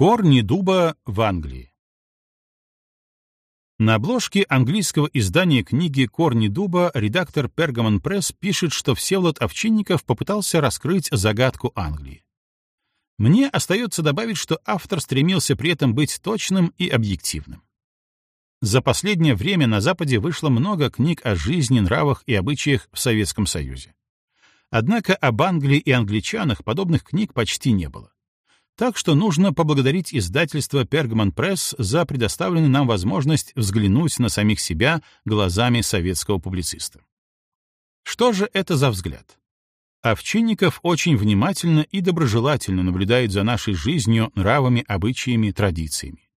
Корни дуба в Англии. На обложке английского издания книги «Корни дуба» редактор Pergamon Press пишет, что Всеволод Овчинников попытался раскрыть загадку Англии. Мне остается добавить, что автор стремился при этом быть точным и объективным. За последнее время на Западе вышло много книг о жизни, нравах и обычаях в Советском Союзе. Однако об Англии и англичанах подобных книг почти не было. Так что нужно поблагодарить издательство Pergamon Press за предоставленную нам возможность взглянуть на самих себя глазами советского публициста. Что же это за взгляд? Овчинников очень внимательно и доброжелательно наблюдает за нашей жизнью, нравами, обычаями, традициями.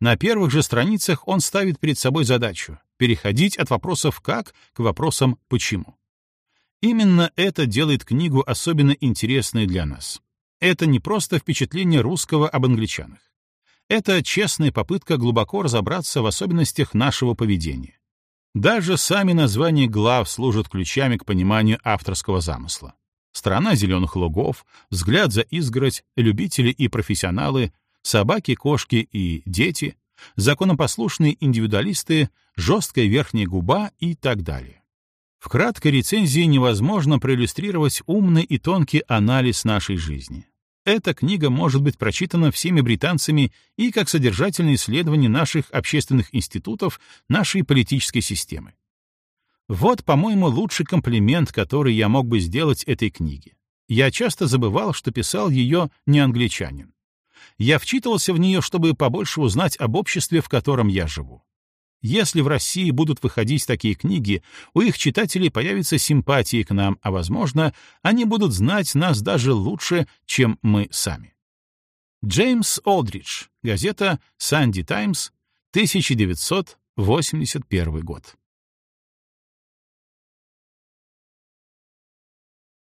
На первых же страницах он ставит перед собой задачу — переходить от вопросов «как» к вопросам «почему». Именно это делает книгу особенно интересной для нас. Это не просто впечатление русского об англичанах. Это честная попытка глубоко разобраться в особенностях нашего поведения. Даже сами названия глав служат ключами к пониманию авторского замысла. «Страна зеленых лугов», «Взгляд за изгородь», «Любители и профессионалы», собаки, кошки и дети, законопослушные индивидуалисты, жесткая верхняя губа и так далее. В краткой рецензии невозможно проиллюстрировать умный и тонкий анализ нашей жизни. Эта книга может быть прочитана всеми британцами и как содержательное исследование наших общественных институтов, нашей политической системы. Вот, по-моему, лучший комплимент, который я мог бы сделать этой книге. Я часто забывал, что писал ее не англичанин я вчитывался в нее, чтобы побольше узнать об обществе, в котором я живу. Если в России будут выходить такие книги, у их читателей появится симпатия к нам, а, возможно, они будут знать нас даже лучше, чем мы сами. Джеймс Олдридж, газета «Санди Таймс», 1981 год.